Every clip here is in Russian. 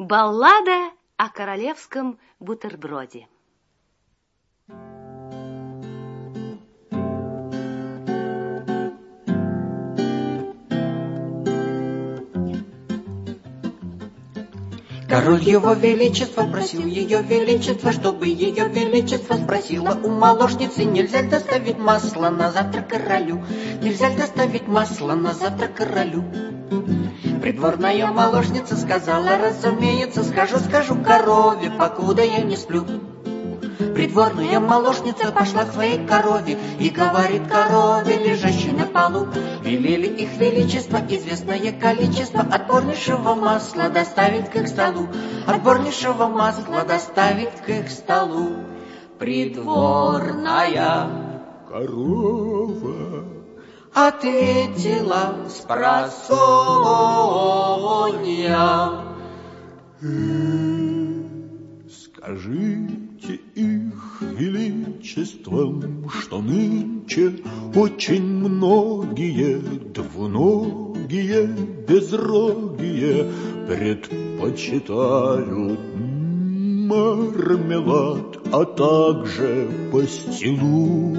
Баллада о королевском бутерброде. Король его величество просил ее величество, чтобы ее величество спросила у молочницы, нельзя доставить масло на завтра королю, нельзя доставить масло на завтра королю. Придворная молочница сказала, разумеется, скажу, скажу корове, покуда я не сплю. Придворная молочница пошла к своей корове и говорит корове, лежащей на полу. Велели их величество, известное количество отборнейшего масла доставить к их столу. Отборнейшего масла доставить к их столу. Придворная корова ответила с просонья. Скажите их величеством, что нынче очень многие двуногие, безрогие предпочитают мармелад, а также пастилу.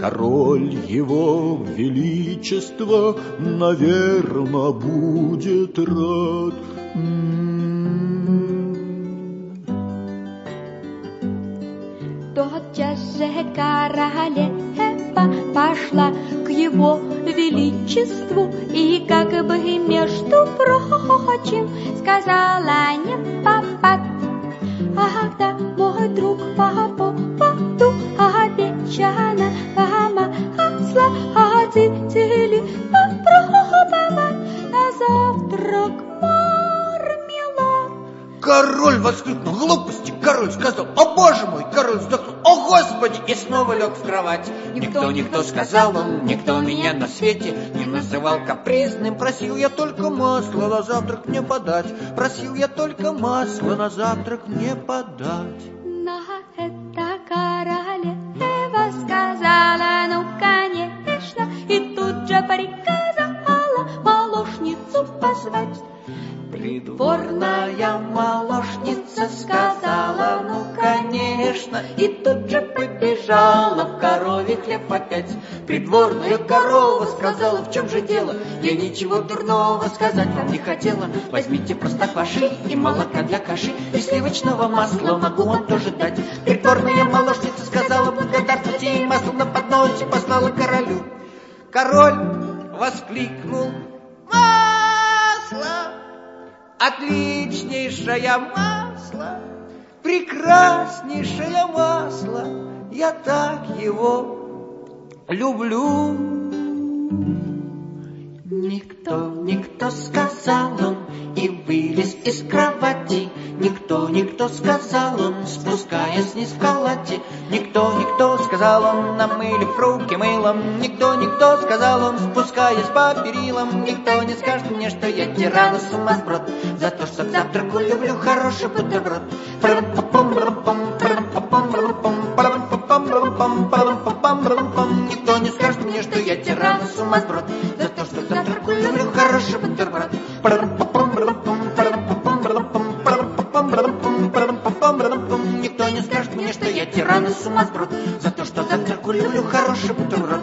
Король его величества, наверно, будет рад. Тотчас же королева пошла к его величеству и как бы между прочим сказала не папа, ах да, мой друг по Король воскликнул, глупости, король сказал, о боже мой, король вздохнул, о господи, и снова лег в кровать. Никто, никто, сказал он, никто меня на свете не называл капризным. Просил я только масло на завтрак мне подать, просил я только масло на завтрак мне подать. Придворная молочница сказала, ну, конечно, и тут же побежала в корове хлеб опять. Придворная корова сказала, в чем же дело? Я ничего дурного сказать вам не хотела. Возьмите простокваши и молока для каши, и сливочного масла могу вам тоже дать. Придворная молочница сказала, благодарствуйте, и масло на подносе послала королю. Король воскликнул, масло! Отличнейшее масло, прекраснейшее масло, я так его люблю. Никто, никто сказал он и вылез из кровати. Никто, никто сказал он, спускаясь вниз в халате. Никто, никто сказал он, намылив руки мылом. Никто, никто сказал он, спускаясь по перилам. Никто не скажет мне, что я тиран и сумасброд. За то, что к завтраку люблю хороший бутерброд. Никто не скажет мне, что я тиран и сумасброд. Никто не скажет мне, что я тиран и сумасброд. За то, что завтраку люблю хороший бутерброд